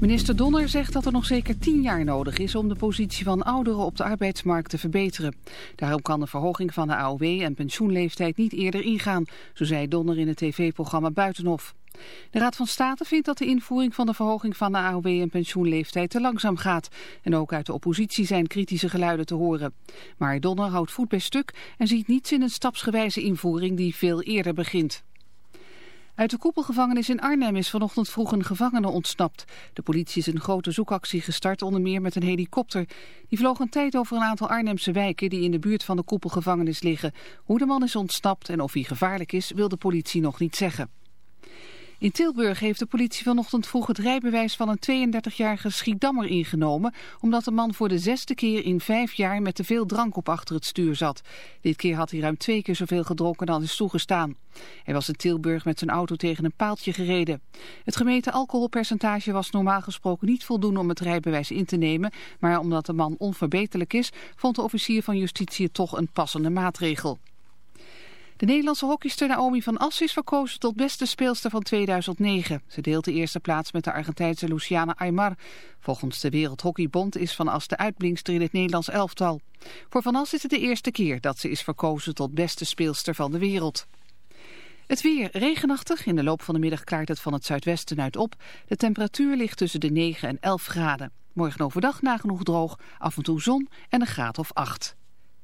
Minister Donner zegt dat er nog zeker tien jaar nodig is om de positie van ouderen op de arbeidsmarkt te verbeteren. Daarom kan de verhoging van de AOW en pensioenleeftijd niet eerder ingaan, zo zei Donner in het tv-programma Buitenhof. De Raad van State vindt dat de invoering van de verhoging van de AOW en pensioenleeftijd te langzaam gaat. En ook uit de oppositie zijn kritische geluiden te horen. Maar Donner houdt voet bij stuk en ziet niets in een stapsgewijze invoering die veel eerder begint. Uit de koepelgevangenis in Arnhem is vanochtend vroeg een gevangene ontsnapt. De politie is een grote zoekactie gestart, onder meer met een helikopter. Die vloog een tijd over een aantal Arnhemse wijken die in de buurt van de koepelgevangenis liggen. Hoe de man is ontsnapt en of hij gevaarlijk is, wil de politie nog niet zeggen. In Tilburg heeft de politie vanochtend vroeg het rijbewijs van een 32-jarige Schiedammer ingenomen, omdat de man voor de zesde keer in vijf jaar met te veel drank op achter het stuur zat. Dit keer had hij ruim twee keer zoveel gedronken dan is toegestaan. Hij was in Tilburg met zijn auto tegen een paaltje gereden. Het gemeten alcoholpercentage was normaal gesproken niet voldoende om het rijbewijs in te nemen, maar omdat de man onverbeterlijk is, vond de officier van justitie toch een passende maatregel. De Nederlandse hockeyster Naomi van As is verkozen tot beste speelster van 2009. Ze deelt de eerste plaats met de Argentijnse Luciana Aymar. Volgens de Wereldhockeybond is Van As de uitblinkster in het Nederlands elftal. Voor Van As is het de eerste keer dat ze is verkozen tot beste speelster van de wereld. Het weer regenachtig. In de loop van de middag klaart het van het zuidwesten uit op. De temperatuur ligt tussen de 9 en 11 graden. Morgen overdag nagenoeg droog, af en toe zon en een graad of 8.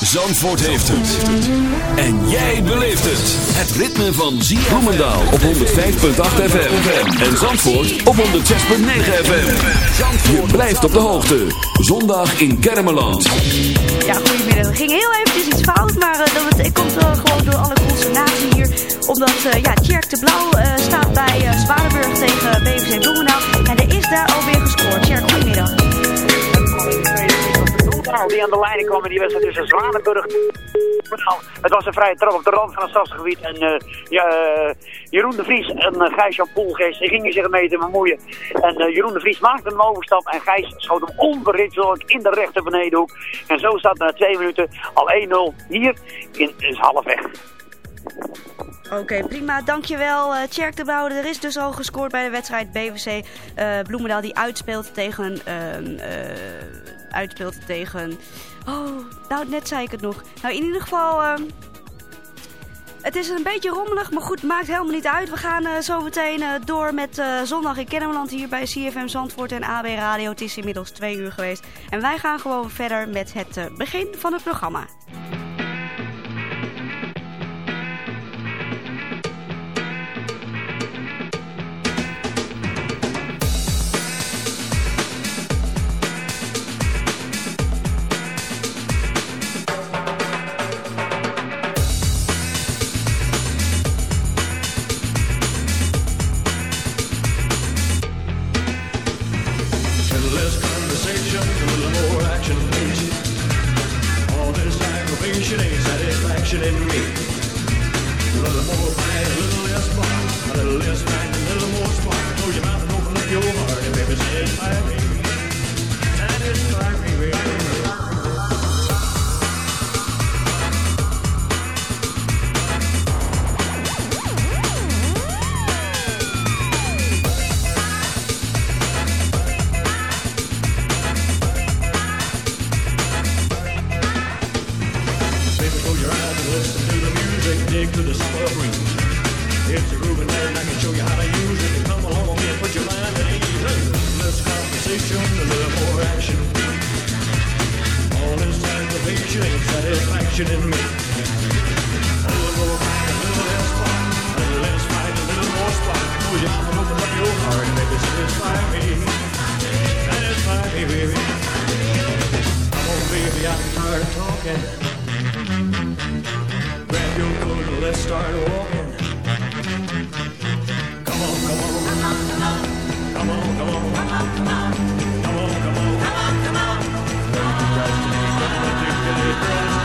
Zandvoort heeft het. En jij beleeft het. Het ritme van ZFM. Bloemendaal op 105.8 FM. En Zandvoort op 106.9 FM. Je blijft op de hoogte. Zondag in Kermeland. Ja, goedemiddag. Er ging heel eventjes iets fout, maar uh, dat het, komt uh, gewoon door alle consternatie hier. Omdat, uh, ja, Tjerk de Blauw staat bij uh, Zwanenburg tegen BVC Bloemendaal. En er is daar alweer gescoord. Tjerk, aan de lijn kwam in die wedstrijd tussen Zwanenburg nou, het was een vrije trap op de rand van het stadsgebied. En uh, ja, uh, Jeroen de Vries en uh, Gijs-Jan Poelgeest gingen zich ermee te bemoeien. En Jeroen de Vries maakte een overstap en Gijs schoot hem onverritzelijk in de rechter benedenhoek. En zo staat na twee minuten al 1-0 hier in is halfweg. Oké, prima. Dankjewel uh, Tjerk de Bouwer. Er is dus al gescoord bij de wedstrijd BVC uh, Bloemendaal die uitspeelt tegen... Uh, uitspeelt tegen... Oh, nou net zei ik het nog. Nou in ieder geval... Uh, het is een beetje rommelig, maar goed, maakt helemaal niet uit. We gaan uh, zo meteen uh, door met uh, Zondag in Kennemerland hier bij CFM Zandvoort en AB Radio. Het is inmiddels twee uur geweest. En wij gaan gewoon verder met het begin van het programma. to the submarine. If you're grooving man, I can show you how to use it. Come along with me and put your mind at ease. Less conversation, a little more action. All this aggravation ain't satisfaction in me. A little more fight, a little less fight, a little less fight, a little more spark. Close your eyes and open up your heart and make baby, satisfy me. Satisfy me, baby. Come on, baby, I'm tired of talking let's start walking. Come on, come on. Come on, come on. Come on, come on. Come on, come on. Come on, come on. Come on, come on.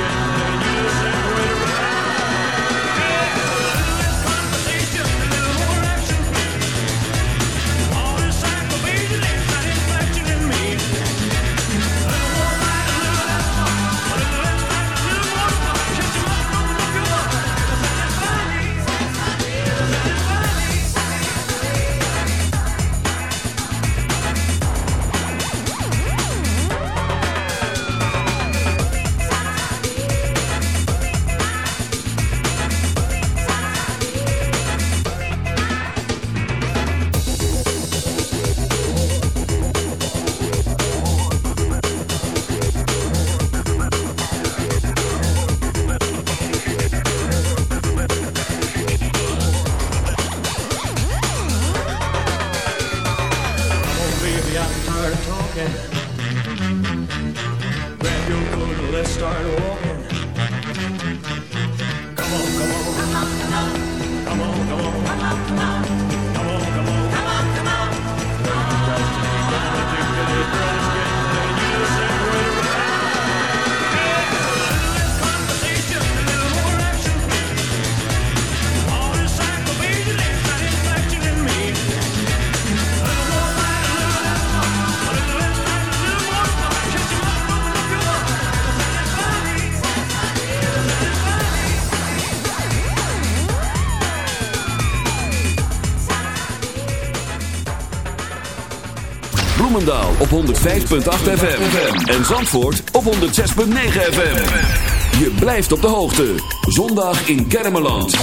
Op 105.8 FM. En Zandvoort op 106.9 FM. Je blijft op de hoogte. Zondag in Kermeland.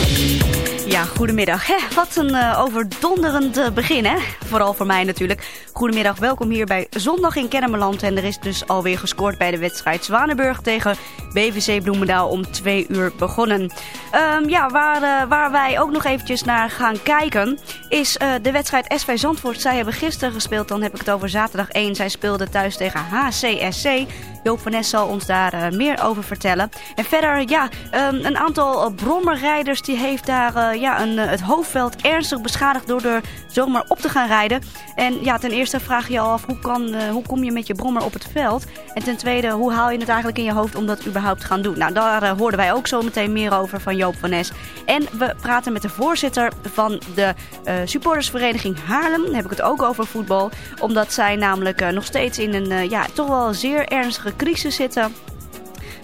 Ja, goedemiddag. Wat een eh, overdonderend eh, begin, hè? Vooral voor mij natuurlijk. Goedemiddag, welkom hier bij Zondag in Kennemerland. En er is dus alweer gescoord bij de wedstrijd Zwanenburg tegen BVC Bloemendaal om twee uur begonnen. Ehm, ja, waar, eh, waar wij ook nog eventjes naar gaan kijken is eh, de wedstrijd SV Zandvoort. Zij hebben gisteren gespeeld, dan heb ik het over zaterdag 1. Zij speelden thuis tegen HCSC. Joop van Nes zal ons daar eh, meer over vertellen. En verder, ja, ehm, een aantal brommerrijders die heeft daar ja, een, het hoofdveld ernstig beschadigd door er zomaar op te gaan rijden. En ja, ten eerste vraag je je af, hoe, kan, hoe kom je met je brommer op het veld? En ten tweede, hoe haal je het eigenlijk in je hoofd om dat überhaupt te gaan doen? Nou, daar eh, hoorden wij ook zo meteen meer over van Joop van Nes. En we praten met de voorzitter van de eh, supportersvereniging Haarlem. Dan heb ik het ook over voetbal. Omdat zij namelijk eh, nog steeds in een ja, toch wel zeer ernstige crisis zitten.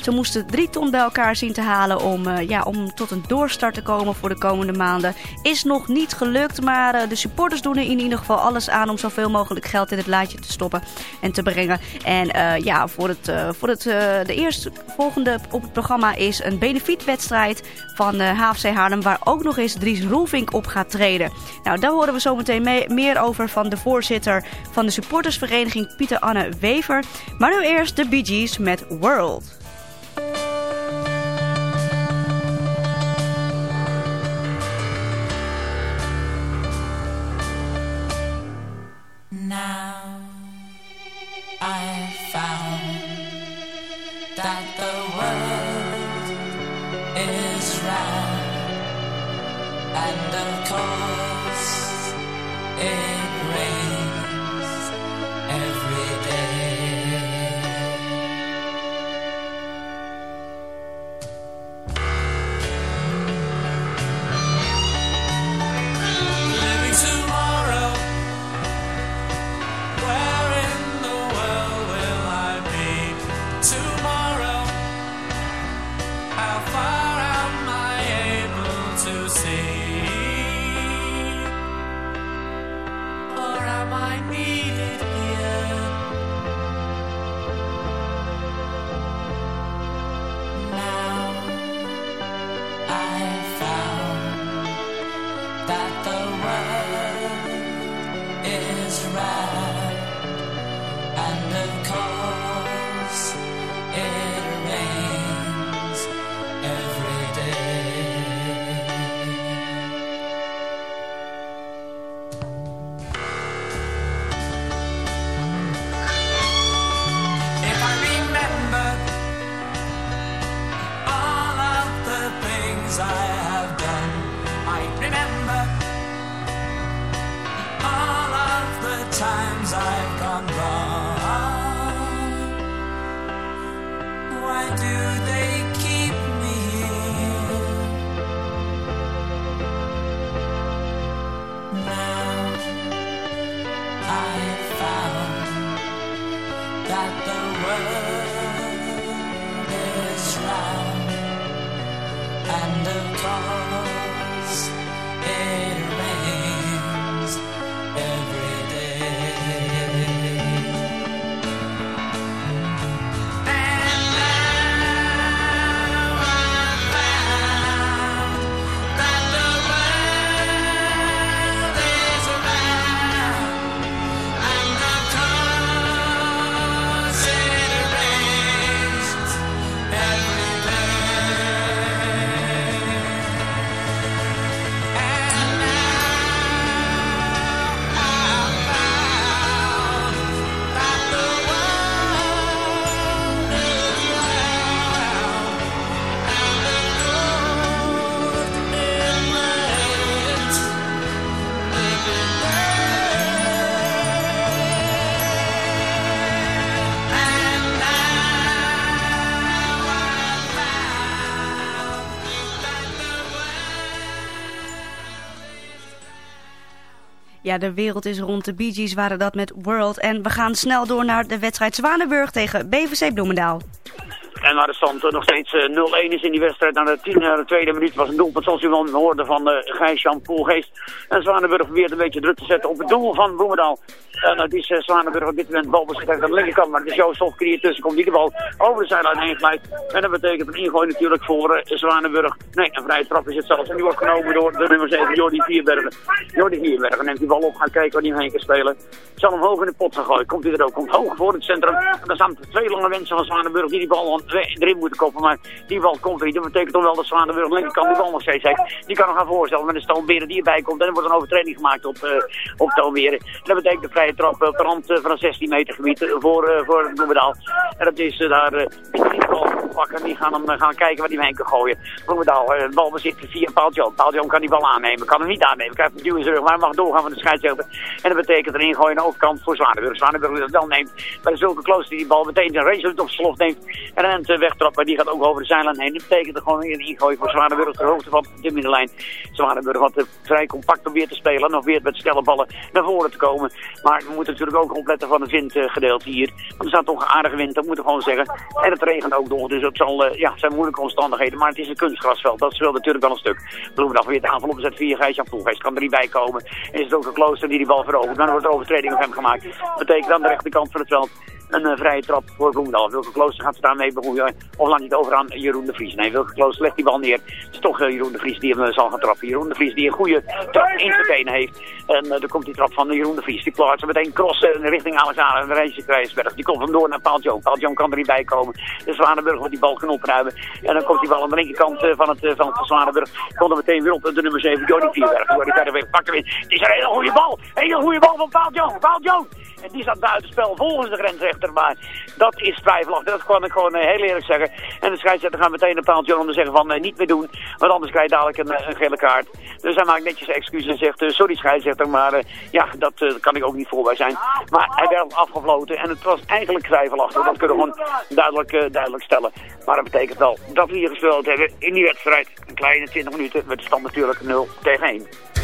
Ze moesten drie ton bij elkaar zien te halen om, eh, ja, om tot een doorstart te komen voor de komende maanden. Is nog niet gelukt, maar eh, de supporters doen er in ieder geval alles aan om zoveel mogelijk geld in het laadje te stoppen en te brengen. En eh, ja, voor, het, voor het, de eerste volgende op het programma is een benefietwedstrijd van HFC Haarlem, waar ook nog eens Dries Roelvink op gaat treden. Nou, daar horen we zometeen mee, meer over van de voorzitter van de supportersvereniging Pieter Anne Wever. Maar nu eerst de Bee Gees met World. Ja, de wereld is rond. De Bee Gees waren dat met World. En we gaan snel door naar de wedstrijd Zwanenburg tegen BVC Bloemendaal. En waar de stand eh, nog steeds eh, 0-1 is in die wedstrijd. Na de, tien, eh, de tweede minuut was een doelpunt zoals u wel hoorde van uh, Gijs-Jan Poelgeest. En Zwanenburg probeert een beetje druk te zetten op het doel van Bloemendaal. En het is uh, Zwanenburg op dit moment balbezit aan de linkerkant. Maar is Joost die tussen komt die de bal over de zijlijn heen glijdt. En dat betekent een ingooi natuurlijk voor uh, Zwanenburg. Nee, een vrije trap is het zelfs. En die wordt genomen door de nummer 7, Jordi Vierbergen. Jordi Vierbergen neemt die bal op, gaat kijken waar hij heen kan spelen. Zal hem hoog in de pot gaan gooien. Komt hij er ook. Komt hoog voor het centrum. En dan staan twee lange mensen van Zwanenburg die die bal erin moeten koppen. Maar die bal komt niet. Dat betekent toch wel dat Zwanenburg linkerkant die bal nog steeds heeft. Die kan nog gaan voorstellen met een Stalberen die erbij komt. En er wordt een overtreding gemaakt op, uh, op. Dat betekent de vrije trap op de rand uh, van een 16 meter gebied voor, uh, voor Bloemendaal. En dat is daar pakken. Die gaan hem gaan kijken waar die heen kan gooien. Bloemendaal, de bal bezit via Paaltjoon. Paaltjoon kan die bal aannemen. Kan hem niet aannemen. Krijgt een duw in zijn. Maar hij mag doorgaan van de scheidsrechter. En dat betekent een ingooi aan de overkant voor Zwanenburg. Zwanenburg dat wel neemt. Bij de zulke klooster die die bal meteen een race op slot neemt. En dan een wegtrappen. Die gaat ook over de zijlijn heen. Dat betekent er gewoon een ingooi voor Zwanenburg. De hoogte van de middenlijn. Zwanenburg had vrij compact probeert te spelen. Nog weer met snelle ballen naar voren te komen. Maar we moeten natuurlijk ook opletten van het windgedeelte hier. Want er staat toch een aardige wind. Dat moeten we gewoon zeggen. En het regent ook nog. Dus het zal, uh, ja, zijn moeilijke omstandigheden. Maar het is een kunstgrasveld. Dat speelt natuurlijk wel een stuk. Bloemendag weer de aanval opzet via Gijs-Jan Poelgeest. Kan er niet bij komen. En is het ook een klooster die die bal verovert. Dan wordt er overtreding op hem gemaakt. Dat betekent aan de rechterkant van het veld een uh, vrije trap voor Bloemendaal. Wilke Klooster gaat ze daarmee bemoeien. Of laat niet over aan Jeroen de Vries. Nee, Wilke Klooster legt die bal neer. Het is toch uh, Jeroen de Vries die hem zal gaan trappen. Jeroen de Vries die een goede trap in zijn benen heeft. En uh, dan komt die trap van Jeroen de Vries. Die plaatst meteen crossen richting Alexander en Reisje Krijsberg. Die komt hem door naar Paul Joon kan er niet bij komen. De Zwanenburg moet die bal gaan opruimen. En dan komt die bal aan de linkerkant van het, van het Zwanenburg. Komt er meteen weer op de nummer 7, Jordi Vierberg. Jordi weer pakken weer. Het is een hele goede bal. Hele goede bal van Paul Joon. En die staat buitenspel volgens de grensrechter. Maar dat is twijfelachtig. Dat kan ik gewoon uh, heel eerlijk zeggen. En de scheidsrechter gaat meteen een paaltje om te zeggen van uh, niet meer doen. Want anders krijg je dadelijk een, een gele kaart. Dus hij maakt netjes excuses en zegt sorry scheidsrechter. Maar ja, dat kan ik ook niet voorbij zijn. Maar hij werd afgefloten. En het was eigenlijk twijfelachtig. Dat kunnen we gewoon duidelijk, duidelijk stellen. Maar dat betekent wel dat we hier gespeeld hebben in die wedstrijd. Een kleine 20 minuten met de stand natuurlijk 0 tegen 1.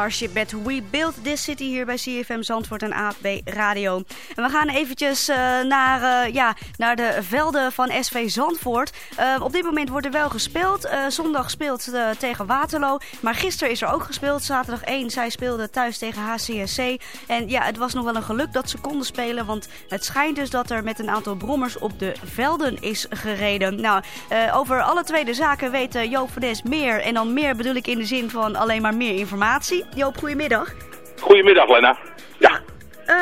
Starship We Built This City hier bij CFM Zandvoort en AB Radio. En we gaan eventjes eh, naar, eh, ja, naar de velden van SV Zandvoort. Eh, op dit moment wordt er wel gespeeld. Zondag speelt tegen Waterloo. Maar gisteren is er ook gespeeld. Zaterdag 1. Zij speelden thuis tegen HCSC. En ja, het was nog wel een geluk dat ze konden spelen. Want het schijnt dus dat er met een aantal brommers op de velden is gereden. Nou, over alle twee de zaken weet eh, Joop van Nes meer. En dan meer bedoel ik in de zin van alleen maar meer informatie. Joop, goedemiddag. Goedemiddag, Lena. Ja, Eh,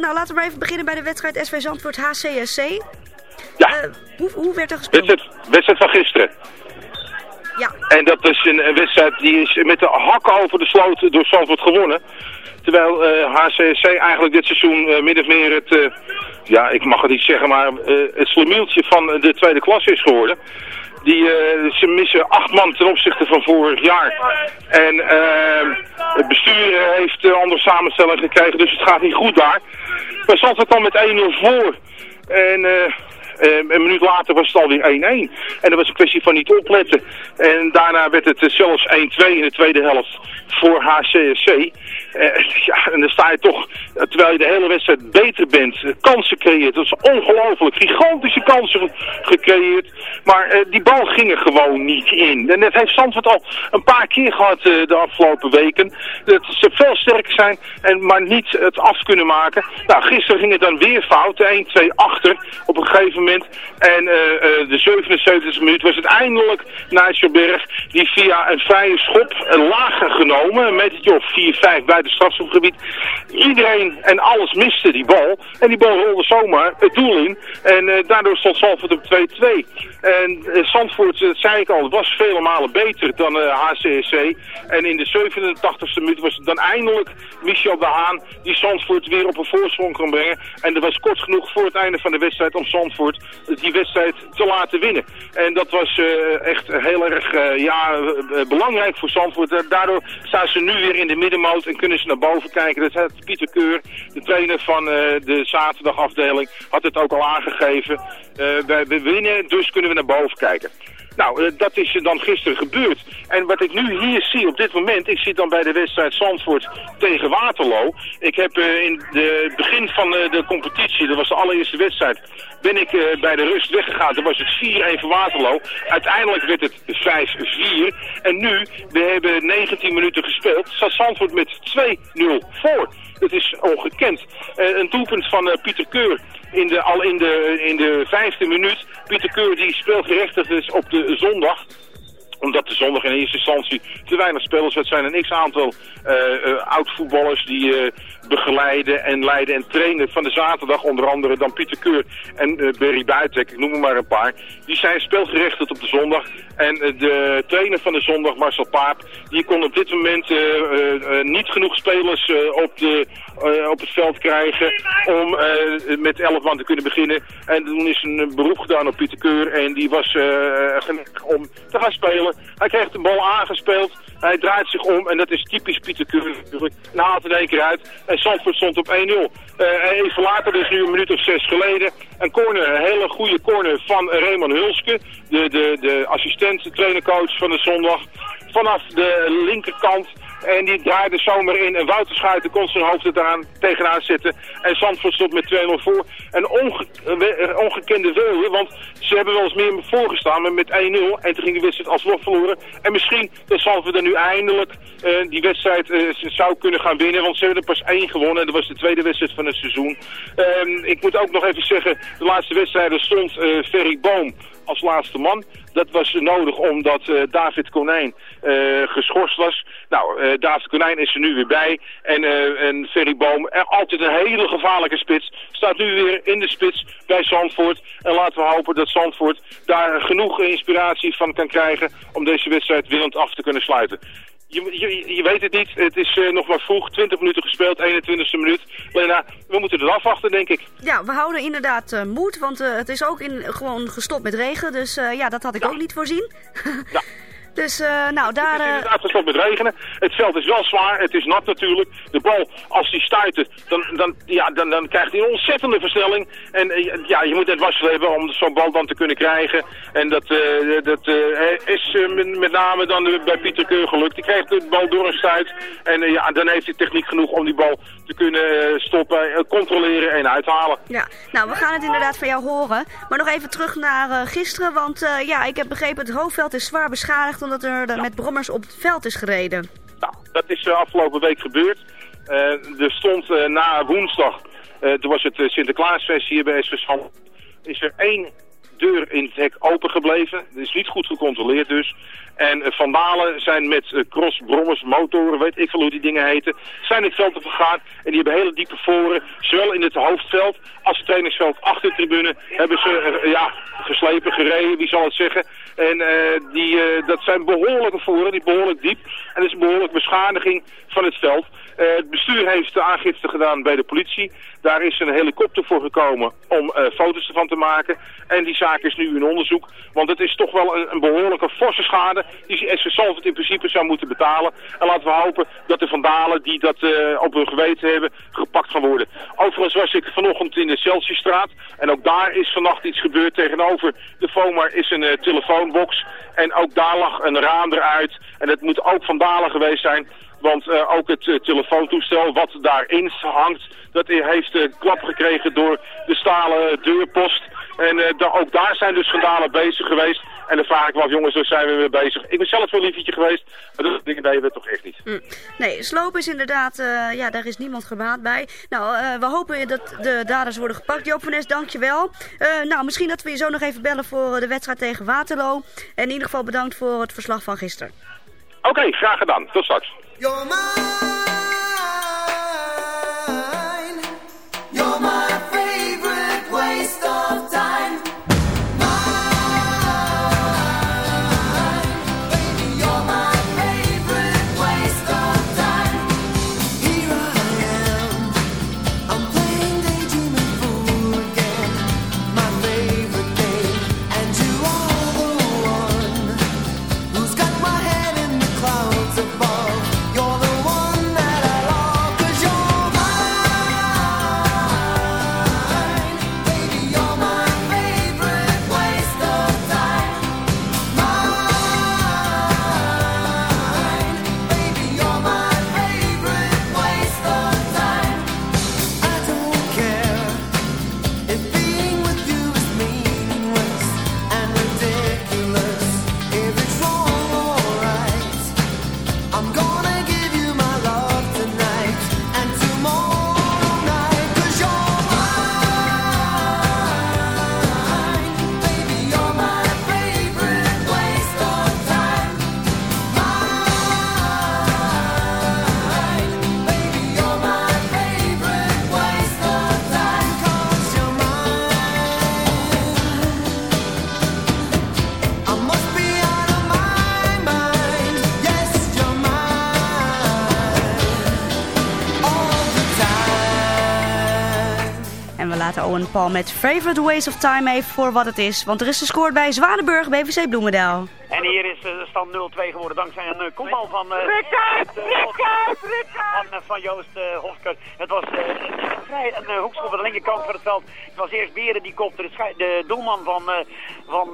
nou, laten we maar even beginnen bij de wedstrijd SV Zandvoort HCSC. ja. Eh, hoe, hoe werd er gespeeld? Wedstrijd, wedstrijd van gisteren. Ja. En dat is een, een wedstrijd die is met de hakken over de sloot door Zandvoort gewonnen. Terwijl eh HCSC eigenlijk dit seizoen eh, min of meer het, eh, ja ik mag het niet zeggen, maar eh, het slemieltje van de tweede klasse is geworden. Die, eh, ze missen acht man ten opzichte van vorig jaar. En eh, het bestuur eh, heeft een andere samenstelling gekregen, dus het gaat niet goed daar. Maar Zandvoort kwam met 1-0 voor. En... eh, eh, een minuut later was het alweer 1-1. En dat was een kwestie van niet opletten. En daarna werd het eh, zelfs 1-2 in de tweede helft voor HCSC. Eh, ja, en dan sta je toch, eh, terwijl je de hele wedstrijd beter bent, kansen creëert. Dat is ongelooflijk. Gigantische kansen ge- gecreëerd. Maar die bal ging er gewoon niet in. En dat heeft Zandvoort al een paar keer gehad eh, de afgelopen weken. Dat ze veel sterker zijn, en maar niet het af kunnen maken. Nou, gisteren ging het dan weer fout. 1-2 achter op een gegeven moment. En eh, eh, de 77e minuut was het eindelijk Nijsselberg die via een vrije schop een lager genomen. Een metertje of 4-5 bij het strafschopgebied. Iedereen en alles miste die bal. En die bal rolde zomaar het doel in. En eh, daardoor stond Zandvoort op 2-2. En eh, Zandvoort, dat zei ik al, was vele malen beter dan eh, HCSC. En in de 87e minuut was het dan eindelijk Michel de Haan die Zandvoort weer op een voorsprong kon brengen. En dat was kort genoeg voor het einde van de wedstrijd om Zandvoort Die wedstrijd te laten winnen. En dat was echt heel erg ja, belangrijk voor Zandvoort. daardoor staan ze nu weer in de middenmoot en kunnen ze naar boven kijken. Dat heeft Pieter Keur, de trainer van de zaterdagafdeling, had het ook al aangegeven. wij winnen, dus kunnen we naar boven kijken. Nou, uh, dat is dan gisteren gebeurd. En wat ik nu hier zie op dit moment, ik zit dan bij de wedstrijd Zandvoort tegen Waterloo. Ik heb uh, in het begin van uh, de competitie, dat was de allereerste wedstrijd, ben ik bij de rust weggegaan. Toen was het 4-1 voor Waterloo. Uiteindelijk werd het 5-4. En nu, we hebben 19 minuten gespeeld, staat Zandvoort met 2-0 voor. Dat is ongekend. een doelpunt van Pieter Keur in de, al in de, in de vijfde minuut. Pieter Keur die speelgerechtigd is op de zondag omdat de zondag in eerste instantie te weinig spelers Het zijn. Een x-aantal uh, uh, oud-voetballers die uh, begeleiden en leiden en trainen van de zaterdag. Onder andere dan Pieter Keur en Berry Buitek, ik noem maar een paar. Die zijn speelgerechtigd op de zondag. En de trainer van de zondag, Marcel Paap, die kon op dit moment niet genoeg spelers op, de, op het veld krijgen om met 11 man te kunnen beginnen. En toen is een beroep gedaan op Pieter Keur en die was geneigd om te gaan spelen. Hij krijgt de bal aangespeeld. Hij draait zich om en dat is typisch Pieter Keur natuurlijk. En haalt er één keer uit. En Zandvoort stond op 1-0. Uh, eh, even later, dus nu een minuut of zes geleden, een corner, een hele goede corner van Raymond Hulske. De, de, de assistent, de trainercoach van de zondag. Vanaf de linkerkant en die draaide zomaar in. En Wouter Schuiten kon zijn hoofd er daaraan tegenaan zitten. En Zandvoort stond met 2-0 voor. Een onge eh, ongekende wilde, want ze hebben wel eens meer voorgestaan. Maar met 1-0. En toen ging de wedstrijd alsnog verloren. En misschien dat Zandvoort er nu eindelijk uh, die wedstrijd uh, zou kunnen gaan winnen. Want ze hebben er pas één gewonnen. En dat was de tweede wedstrijd van het seizoen. Uh, ik moet ook nog even zeggen, de laatste wedstrijd stond Ferry Boom als laatste man. Dat was nodig omdat uh, David Konijn uh, geschorst was. Nou, uh, David Konijn is er nu weer bij. En, en Ferry Boom, altijd een hele gevaarlijke spits, staat nu weer in de spits bij Zandvoort. En laten we hopen dat Zandvoort daar genoeg inspiratie van kan krijgen om deze wedstrijd willend af te kunnen sluiten. Je, je, je, weet het niet. Het is uh, nog maar vroeg. 20 minuten gespeeld, 21ste minuut. Lena, we moeten het afwachten, denk ik. Ja, we houden inderdaad uh, moed. Want uh, het is ook in, gewoon gestopt met regen. Dus ja, dat had ik ja. ook niet voorzien. ja. Dus uh, nou, daar... Het is inderdaad gestopt met regenen. Het veld is wel zwaar. Het is nat natuurlijk. De bal, als die stuiten, dan, dan, ja, dan, dan krijgt hij een ontzettende versnelling. En uh, ja, je moet het wassen hebben om zo'n bal dan te kunnen krijgen. En dat, uh, dat is met name dan bij Pieter Keur gelukt. Die krijgt de bal door een stuit. En ja, dan heeft hij techniek genoeg om die bal te kunnen stoppen, controleren en uithalen. Ja, nou, we gaan het inderdaad van jou horen. Maar nog even terug naar gisteren. Want ja, ik heb begrepen, het hoofdveld is zwaar beschadigd omdat er ja. met brommers op het veld is gereden. Nou, dat is uh, afgelopen week gebeurd. Uh, er stond uh, na woensdag, toen was het Sinterklaasfeest hier bij SV is er één deur in het hek open gebleven. Dat is niet goed gecontroleerd dus. En uh, vandalen zijn met uh, crossbrommers, motoren, weet ik veel hoe die dingen heten, zijn het veld te vergaan. En die hebben hele diepe voren, zowel in het hoofdveld als het trainingsveld achter de tribune, hebben ze uh, ja, geslepen, gereden, wie zal het zeggen. En die, dat zijn behoorlijke voren, die behoorlijk diep. En dat is een beschadiging van het veld. Het bestuur heeft de aangifte gedaan bij de politie. Daar is een helikopter voor gekomen om foto's ervan te maken. En die zaak is nu in onderzoek. Want het is toch wel een, behoorlijke forse schade die SV Salford in principe zou moeten betalen. En laten we hopen dat de vandalen die dat uh, op hun geweten hebben gepakt gaan worden. Overigens was ik vanochtend in de Celsiusstraat en ook daar is vannacht iets gebeurd. Tegenover de FOMAR is een uh, telefoonbox en ook daar lag een raam eruit. En het moet ook vandalen geweest zijn. Want uh, ook het uh, telefoontoestel wat daarin hangt, dat heeft uh, klap gekregen door de stalen deurpost. En ook daar zijn dus vandalen bezig geweest. En dan vraag ik me af, jongens, daar zijn we mee bezig. Ik ben zelf wel lievertje geweest, maar dat dingen deden we toch echt niet. Mm. Nee, slopen is inderdaad, uh, ja, daar is niemand gebaat bij. Nou, uh, we hopen dat de daders worden gepakt. Joop van Nes, dankjewel. Nou, misschien dat we je zo nog even bellen voor de wedstrijd tegen Waterloo. En in ieder geval bedankt voor het verslag van gisteren. Oké, okay, graag gedaan. Tot straks. Laten Owen Paul met Favorite Ways of Time even voor wat het is. Want er is gescoord bij Zwanenburg, BVC Bloemendaal. En hier is eh, de stand 0-2 geworden dankzij een uh, kopbal van... Uh! Van, van Joost Hofker. Het was vrij een hoekschop aan de linkerkant van het veld. Het was eerst Beren die kopte. De, de doelman van, van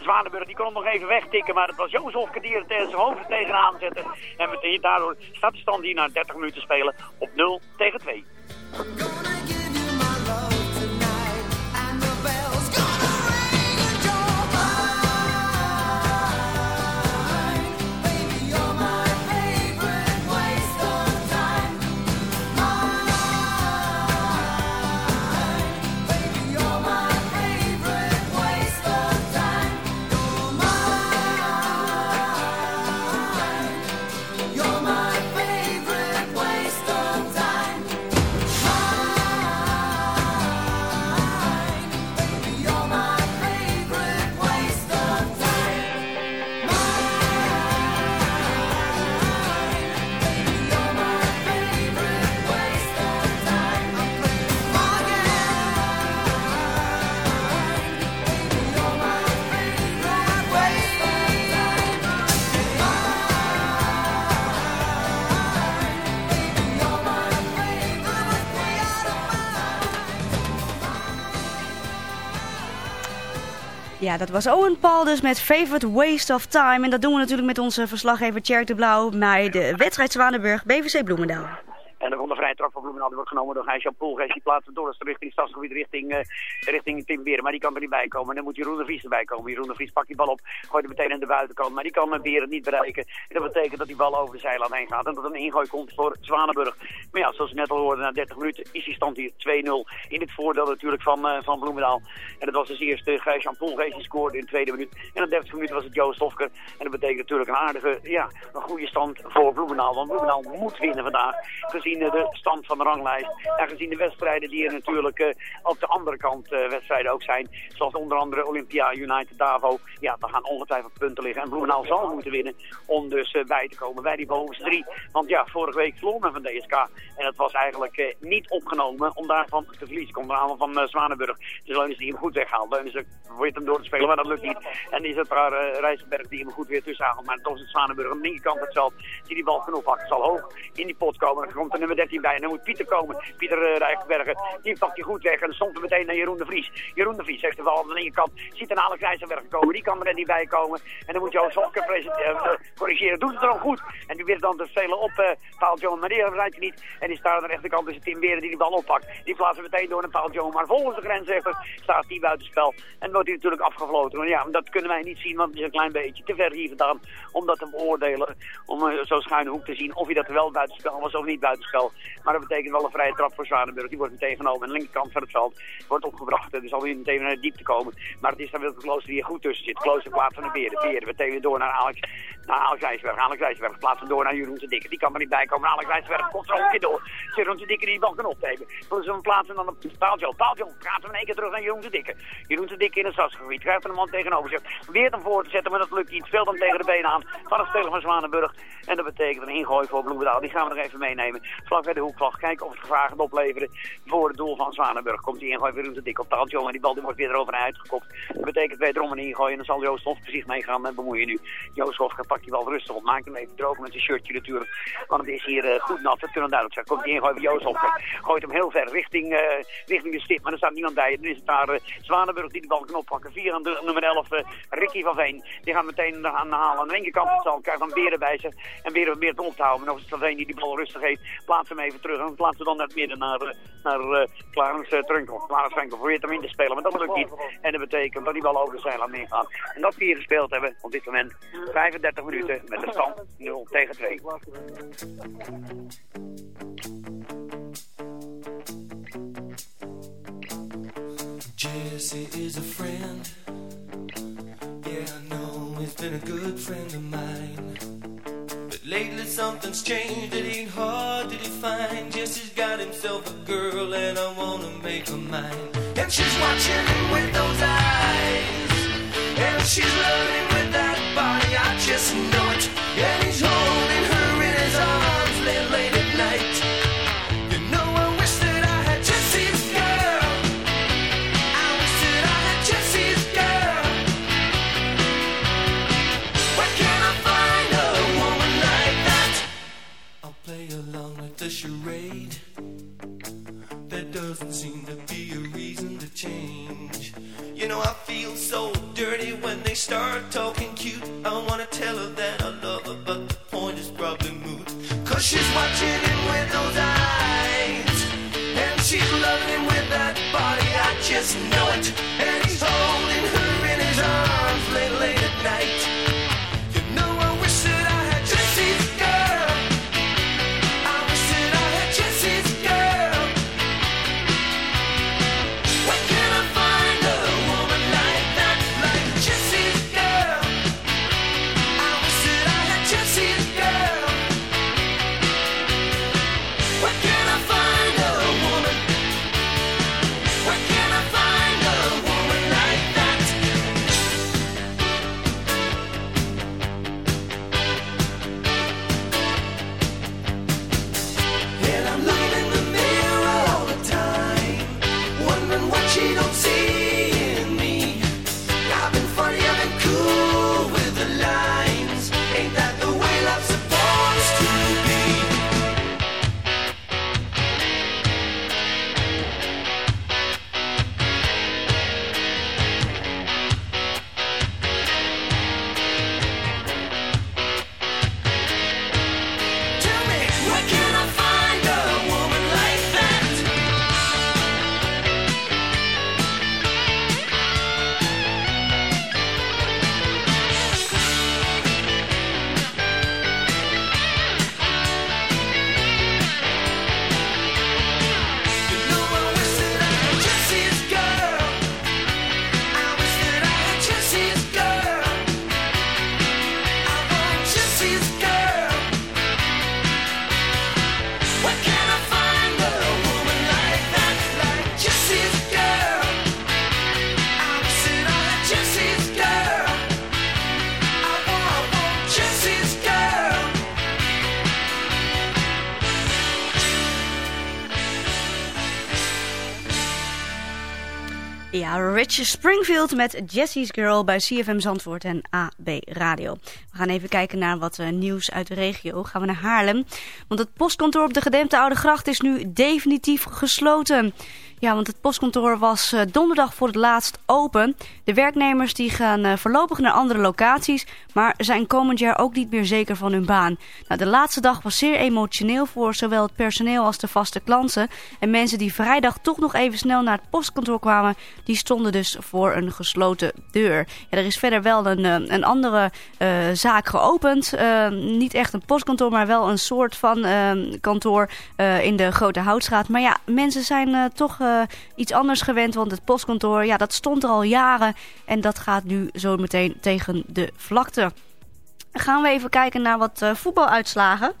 Zwanenburg die kon hem nog even wegtikken. Maar het was Joost Hofker die er tegen zijn hoofd tegenaan zette. En meteen daardoor staat de stand hier na 30 minuten spelen op 0 tegen 2. Ja, dat was Owen Paul dus met Favorite Waste of Time. En dat doen we natuurlijk met onze verslaggever Tjerk de Blauw bij de wedstrijd Zwanenburg BVC Bloemendaal. En er komt een vrije trap van Bloemendaal. Wordt genomen door Gijs-Jan. Die plaatst door. Dat is richting Stadsgebied, richting, uh, richting Tim Beren. Maar die kan er niet bij komen. En dan moet Jeroen de Vries erbij komen. Jeroen de Vries pakt die bal op. Gooit hem meteen aan de buitenkant. Maar die kan uh, Beren niet bereiken. En dat betekent dat die bal over de zijlijn heen gaat. En dat een ingooi komt voor Zwanenburg. Maar ja, zoals we net al hoorden, na 30 minuten is die stand hier 2-0. In het voordeel natuurlijk van, uh, van Bloemendaal. En dat was dus eerst uh, Gijs-Jan die scoorde in de tweede minuut. En in de 30 minuten was het Joost Hofker. En dat betekent natuurlijk een aardige, ja, een goede stand voor Bloemendaal. Want Bloemendaal moet winnen vandaag. Gezien de stand van de ranglijst. En gezien de wedstrijden die er natuurlijk uh, op de andere kant uh, wedstrijden ook zijn. Zoals onder andere Olympia, United, Davo. Ja, daar gaan ongetwijfeld punten liggen. En Bloemendaal zal moeten winnen om dus uh, bij te komen bij die bovenste drie. Want ja, vorige week verloor men van DSK. En het was eigenlijk niet opgenomen om daarvan te verliezen. Komt de aanval van Zwanenburg. Dus Leunis die hem goed weghaalt. Leunis probeert hem door te spelen, maar dat lukt niet. En is het daar Rijsselberg die hem goed weer tussen haalt. Maar toch is het Zwanenburg aan de linkerkant hetzelfde. Die die bal kan oppakken. Zal hoog in die pot komen. Dan komt er nummer 13 bij. En dan moet Pieter komen. Pieter uh. Die pakt hij goed weg. En dan stond er meteen naar Jeroen de Vries. Jeroen de Vries heeft de bal aan de linkerkant. Ziet een Alex Rijsselberg komen. Die kan er niet bij komen. En dan moet Joost Hofker uh, corrigeren. Doet het ook goed. En die weer dan te spelen op uh, Paul John. Maar rijdt hij niet. En die staat aan de rechterkant. Dus Tim Beren die die bal oppakt. Die plaatsen meteen door naar Paul John. Maar volgens de grensrechter staat die buitenspel. En wordt hij natuurlijk afgefloten. Maar ja, dat kunnen wij niet zien. Want het is een klein beetje te ver hier vandaan. Om dat te beoordelen. Om uh, zo'n schuine hoek te zien. Of hij dat wel buitenspel was of niet buitenspel. Maar dat betekent wel een vrije trap voor Zwanenburg. Die wordt meteen genomen aan de linkerkant van het veld. Wordt opgebracht. Er zal weer meteen naar de diepte komen. Maar het is dan wel de klooster die er goed tussen zit. Klooster plaats van de Beren. Beren meteen weer door naar Alex. Naar Alex Rijsberg. Alex plaatsen door naar Jeroen de Dikke. Die kan er niet bij komen. Alex komt er ook een keer door. Jeroen de Dikke die de bal kan opnemen. Willen ze hem plaatsen dan op Paaltje. Paaltje gaat hem in één keer terug naar Jeroen de Dikke. Jeroen de Dikke in het stadsgebied. Krijgt een man tegenover zich. Weer hem voor te zetten, maar dat lukt niet. Speelt hem tegen de benen aan van het speler van Zwanenburg. En dat betekent een ingooi voor Bloemendaal. Die gaan we nog even meenemen. Vlak bij de hoekvlag. Kijken of het gevaar gaat opleveren voor het doel van Zwanenburg. Komt die ingooi weer te dik op taal, En die bal die wordt weer eroverheen uitgekopt. Dat betekent wederom een ingooi. En dan zal Joost Hofker zich meegaan en bemoeien nu. Joost Hofker die bal rustig op. Maakt hem even droog met zijn shirtje natuurlijk. Want het is hier uh, goed nat. Dat kunnen duidelijk zijn. Komt die ingooi van Joost Hofker. Gooit hem heel ver richting, uh, richting de stip. Maar er staat niemand bij. Dan is het daar uh, Zwanenburg die de bal kan oppakken. 4 aan de, nummer 11, Ricky van Veen. Die gaat meteen aan halen. Aan de linkerkant zal krijgt dan Beren bij zich. En Beren meer te op te houden. En of het Veen die die bal rustig heeft. Plaats hem even terug. En plaatsen dan naar het midden naar, naar uh, Clarence Trunkel. Clarence Trunkel probeert hem in te spelen, maar dat lukt niet. En dat betekent dat die bal over de zijlijn meegaat. En dat we hier gespeeld hebben op dit moment 35 minuten met de stand 0 tegen 2. Jesse is a friend. Yeah, I know he's been a good friend of mine. But lately something's changed, it ain't hard to define. Jesse's got himself a girl and I wanna make her mine. And she's watching him with those eyes. And she's loaded with that body, I just know it. And he's holding her in his arms late, late at night. You know, I wish that I had Jesse's girl. I wish that I had Jesse's girl. Where can I find a woman like that? I'll play along with the charade. There doesn't seem to be a reason to change. You know, I start talking cute, I wanna tell her that I love her, but the point is probably moot. Cause she's watching him with those eyes, and she's loving him with that body, I just know it. Richard Springfield met Jesse's Girl bij CFM Zandvoort en AB Radio. We gaan even kijken naar wat eh, nieuws uit de regio. Gaan we naar Haarlem. Want het postkantoor op de gedempte Oude Gracht is nu definitief gesloten. Ja, want het postkantoor was eh, donderdag voor het laatst open. De werknemers die gaan eh, voorlopig naar andere locaties, maar zijn komend jaar ook niet meer zeker van hun baan. Nou, de laatste dag was zeer emotioneel voor zowel het personeel als de vaste klanten. En mensen die vrijdag toch nog even snel naar het postkantoor kwamen, die stonden dus voor een gesloten deur. Ja, er is verder wel een, eh, een andere zaak geopend. Niet echt een postkantoor, maar wel een soort van kantoor in de Grote Houtstraat. Maar ja, mensen zijn toch eh, iets anders gewend, want het postkantoor, ja, dat stond er al jaren. En dat gaat nu zo meteen tegen de vlakte. Gaan we even kijken naar wat eh, voetbaluitslagen.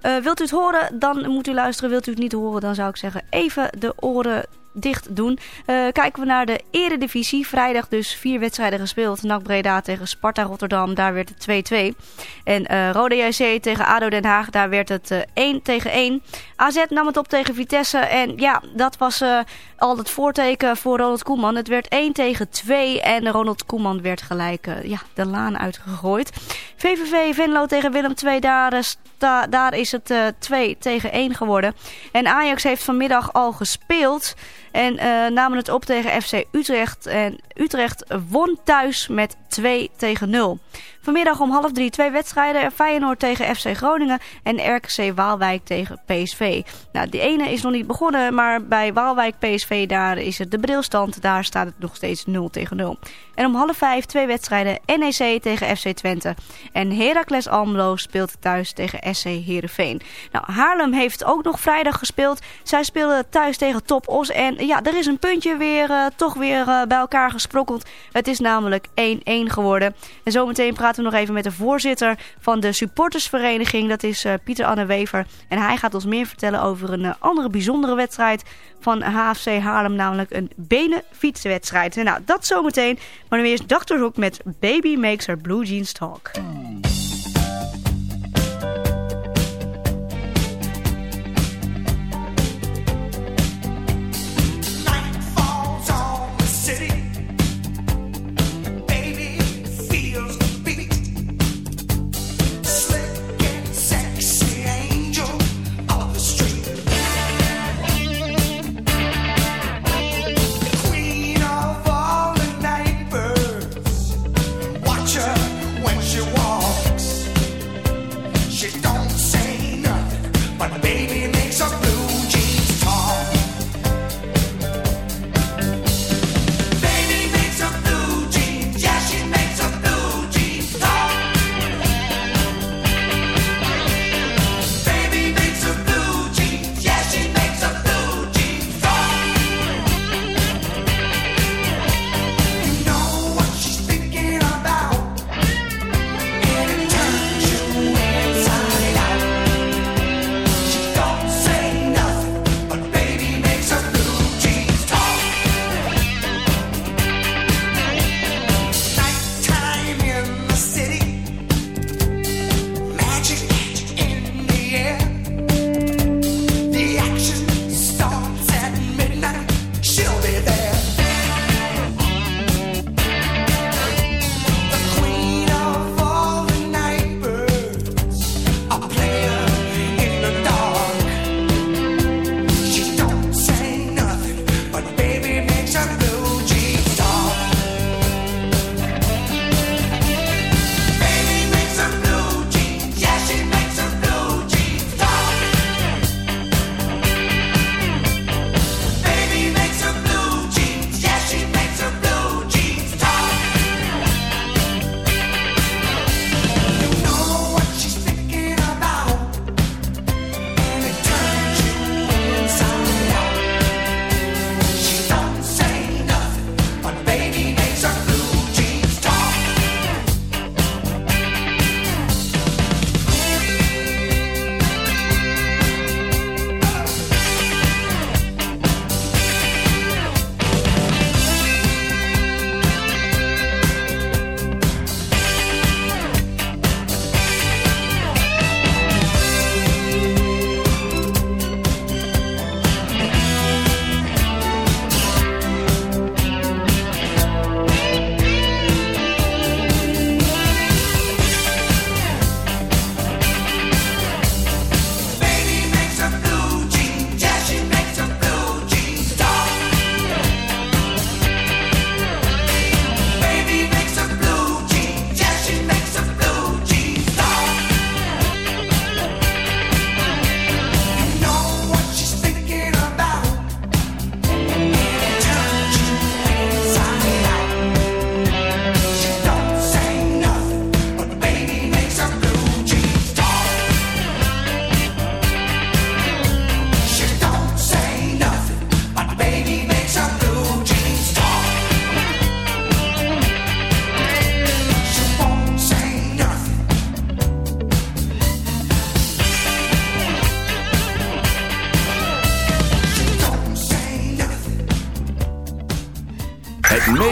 Eh, wilt u het horen, dan moet u luisteren. Wilt u het niet horen, dan zou ik zeggen even de oren dicht doen. Eh, kijken we naar de eredivisie. Vrijdag dus vier wedstrijden gespeeld. NAC Breda tegen Sparta Rotterdam, daar werd het 2-2. En eh Rode JC tegen ADO Den Haag, daar werd het eh 1 tegen 1. AZ nam het op tegen Vitesse en ja, dat was eh, al het voorteken voor Ronald Koeman. Het werd 1 tegen 2 en Ronald Koeman werd gelijk eh, ja, de laan uitgegooid. VVV Venlo tegen Willem II, daar, eh, daar is het eh 2 tegen 1 geworden. En Ajax heeft vanmiddag al gespeeld en eh, namen het op tegen FC Utrecht. En Utrecht won thuis met 2 tegen 0. Vanmiddag om half drie twee wedstrijden. Feyenoord tegen FC Groningen en RKC Waalwijk tegen PSV. Nou, die ene is nog niet begonnen, maar bij Waalwijk PSV daar is het de brilstand. Daar staat het nog steeds 0 tegen 0. En om half vijf twee wedstrijden. NEC tegen FC Twente. En Heracles Almelo speelt thuis tegen SC Heerenveen. Nou, Haarlem heeft ook nog vrijdag gespeeld. Zij speelden thuis tegen Top Os. En ja, er is een puntje weer eh, toch weer eh, bij elkaar gesprokkeld. Het is namelijk 1-1 geworden. En zometeen praten we nog even met de voorzitter van de supportersvereniging. Dat is eh, Pieter Anne Wever. En hij gaat ons meer vertellen over een eh, andere bijzondere wedstrijd van HFC Haarlem. Namelijk een benenfietswedstrijd. En nou, dat zometeen. Maar nu eerst Dr. Hook met Baby Makes Her Blue Jeans Talk.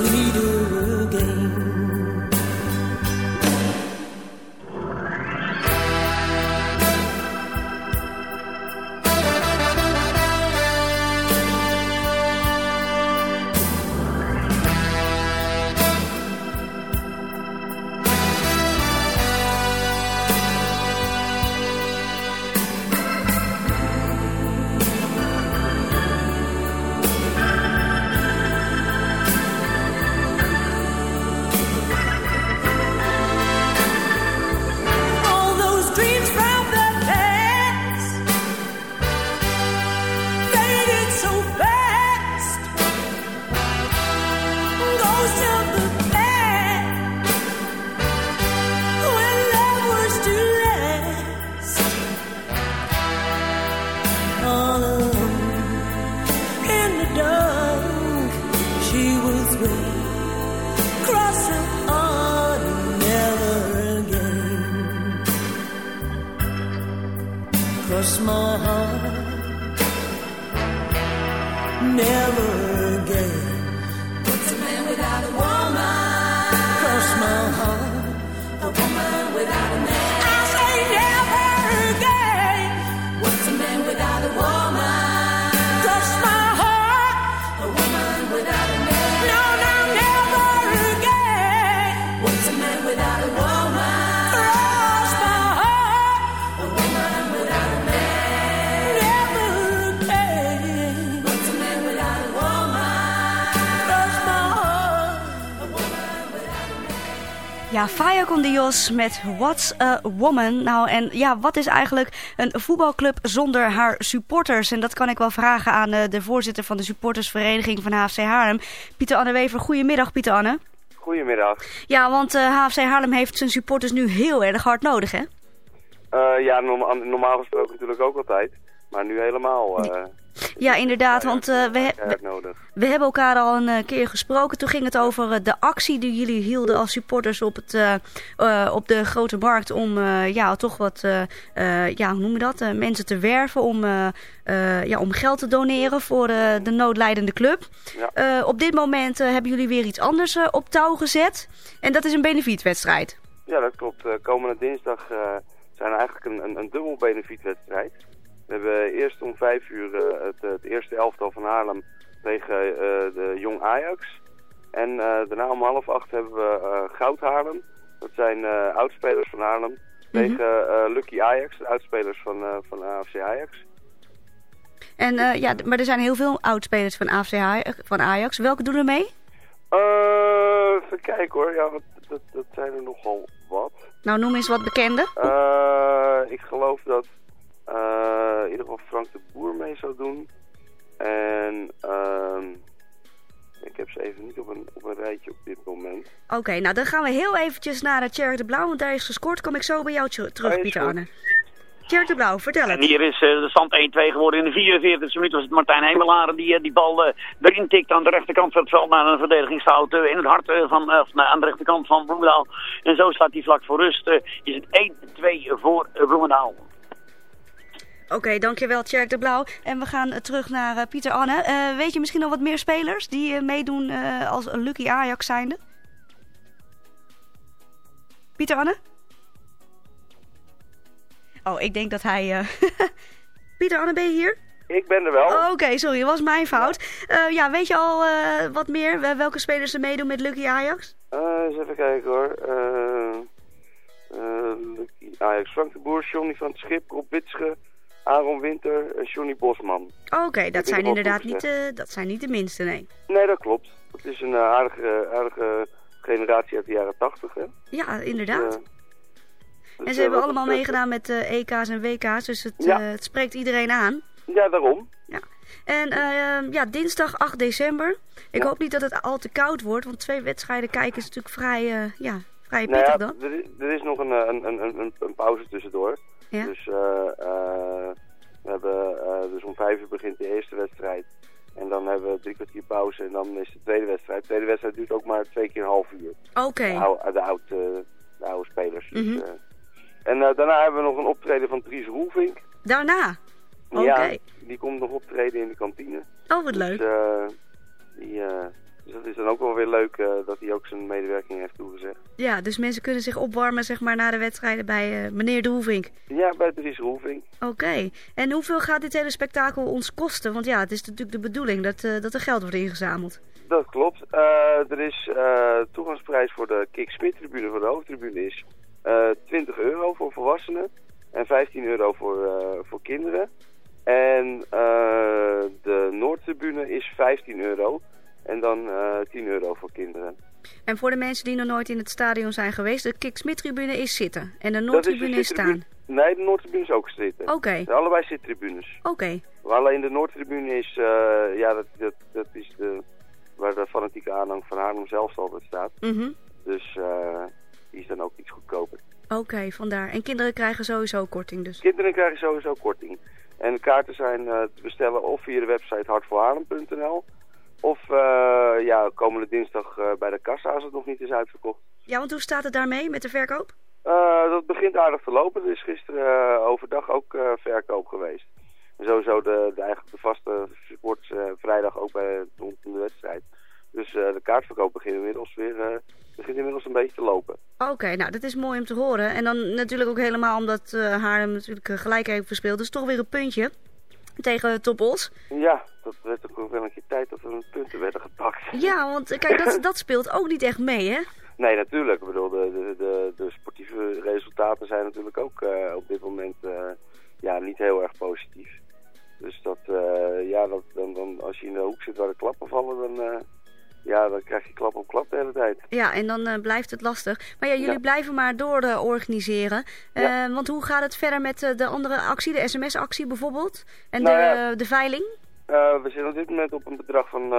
leader. Ja, Fire con Dios met What's a Woman. Nou, en ja, wat is eigenlijk een voetbalclub zonder haar supporters? En dat kan ik wel vragen aan eh, de voorzitter van de supportersvereniging van HFC Haarlem, Pieter Anne Wever. Goedemiddag, Pieter Anne. Goedemiddag. Ja, want eh, HFC Haarlem heeft zijn supporters nu heel erg hard nodig, hè? Eh, ja, norma- normaal gesproken natuurlijk ook altijd. Maar nu helemaal. eh Ja, inderdaad, want eh, we, nodig. we hebben elkaar al een eh, keer gesproken. Toen ging het over eh, de actie die jullie hielden als supporters op, het, op de grote markt om ja, toch wat, ja, hoe noem je dat, mensen te werven om, ja, om geld te doneren voor de noodlijdende club. Ja. Op dit moment hebben jullie weer iets anders op touw gezet. En dat is een benefietwedstrijd. Ja, dat klopt. Komende dinsdag zijn we eigenlijk een, een, een dubbel benefietwedstrijd. We hebben eerst om vijf uur eh, het, het eerste elftal van Haarlem tegen eh, de Jong Ajax. En eh, daarna om half acht hebben we eh, Goud Haarlem. Dat zijn eh, oudspelers van Haarlem. Tegen eh, Lucky Ajax, de oudspelers van, eh, van AFC Ajax. En, eh, ja, maar er zijn heel veel oudspelers van, AFC Aj- van Ajax. Welke doen er mee? Eh, even kijken hoor. Ja, dat, dat zijn er nogal wat. Nou, noem eens wat bekende. Eh, ik geloof dat eh, in ieder geval Frank de Boer mee zou doen. En ehm Ik heb ze even niet op een, op een rijtje op dit moment. Oké, nou dan gaan we heel eventjes naar uh, Tjerk de Blauw, want daar is gescoord. Kom ik zo bij jou terug, Oh, Pieter goed. Anne. Tjerk de Blauw, vertel En het. hier is eh, de stand 1-2 geworden. In de 44e minuut was het Martijn Hemelaren die eh, die bal eh, erin tikt aan de rechterkant van het veld naar een verdedigingsfout eh, in het hart eh, van, eh, aan de rechterkant van Bloemendaal. En zo staat hij vlak voor rust. eh, is het 1-2 voor eh, Bloemendaal. Oké, dankjewel Tjerk de Blauw. En we gaan eh, terug naar eh, Pieter Anne. Eh, weet je misschien nog wat meer spelers die meedoen als Lucky Ajax zijnde? Pieter Anne? Oh, ik denk dat hij... Pieter Anne, ben je hier? Ik ben er wel. Oh, Oké, sorry, dat was mijn fout. Eh, ja, weet je al wat meer? Wel- Welke spelers er meedoen met Lucky Ajax? Eens even kijken hoor. Lucky Ajax Frank de Boer, Johnny van het Schip, Rob Witsche, Aaron Winter en Johnny Bosman. Oké, dat zijn inderdaad niet, toegezegd. eh, dat zijn niet de minste, nee. Nee, dat klopt. Het is een eh, aardige, aardige generatie uit de jaren tachtig, hè? Ja, inderdaad. Eh, en dus, ze hebben allemaal meegedaan met eh, EK's en WK's, dus het, Ja. het spreekt iedereen aan. Ja, daarom. En eh, ja, dinsdag 8 december. Ik hoop niet dat het al te koud wordt, want twee wedstrijden kijken is natuurlijk vrij, ja, vrij Nou pittig ja, dan. er, is, er is nog een, een, een, een, een pauze tussendoor. Ja. Dus eh, eh, we hebben, eh, dus om vijf uur begint de eerste wedstrijd. En dan hebben we drie kwartier pauze en dan is de tweede wedstrijd. De tweede wedstrijd duurt ook maar twee keer een half uur. Oké. De, oude, de, oude, de oude spelers. Dus, Mhm. en daarna hebben we nog een optreden van Dries Roelvink. Daarna? Oké. Ja, die komt nog optreden in de kantine. Oh, wat leuk. Dus, die, dus dat is dan ook wel weer leuk eh, dat hij ook zijn medewerking heeft toegezegd. Ja, dus mensen kunnen zich opwarmen zeg maar na de wedstrijden bij eh, meneer De Hoevink. Ja, bij Dries Roelvink. Oké. En hoeveel gaat dit hele spektakel ons kosten? Want ja, het is natuurlijk de bedoeling dat, eh, dat er geld wordt ingezameld. Dat klopt. Er is toegangsprijs voor de Kik Smit tribune, voor de hoofdtribune is eh 20 euro voor volwassenen en 15 euro voor, voor kinderen. En de Noordtribune is 15 euro en dan eh 10 euro voor kinderen. En voor de mensen die nog nooit in het stadion zijn geweest, de Kik Smit-tribune is zitten. En de is Noordtribune is zittribune- staan. Nee, de Noordtribune is ook zitten. Oké. Allebei zittribunes. Oké. Maar alleen de Noordtribune is, eh, ja, dat, dat, dat is de, waar de fanatieke aanhang van Haarlem zelfs altijd staat. Mhm. Dus eh, die is dan ook iets goedkoper. Oké, vandaar. En kinderen krijgen sowieso korting dus. Kinderen krijgen sowieso korting. En de kaarten zijn eh, te bestellen of via de website hartvoorhaarlem.nl of eh, ja, komende dinsdag eh, bij de kassa als het nog niet is uitverkocht. Ja, want hoe staat het daarmee met de verkoop? Eh, dat begint aardig te lopen. Er is gisteren overdag ook verkoop geweest. En sowieso de, de, eigenlijk de vaste supports eh, vrijdag ook bij rond de wedstrijd. Dus de kaartverkoop begint inmiddels weer eh, begint inmiddels een beetje te lopen. Oké, nou dat is mooi om te horen. En dan natuurlijk ook helemaal omdat eh Haarlem natuurlijk gelijk heeft verspeeld. Dus toch weer een puntje tegen Top Os. Ja, dat werd ook wel een keer tijd dat er punten werden gepakt. Ja, want eh, kijk, dat, dat speelt ook niet echt mee, hè? Nee, natuurlijk. Ik bedoel, de, de, de, de sportieve resultaten zijn natuurlijk ook eh, op dit moment eh, ja, niet heel erg positief. Dus dat, ja, dat, dan, dan, als je in de hoek zit waar de klappen vallen, dan, ja, dan krijg je klap op klap de hele tijd. Ja, en dan eh, blijft het lastig. Maar ja, jullie Ja. blijven maar door eh, organiseren. Eh, Ja. Want hoe gaat het verder met de andere actie, de sms-actie bijvoorbeeld? En Nou de, ja. de veiling? We zitten op dit moment op een bedrag van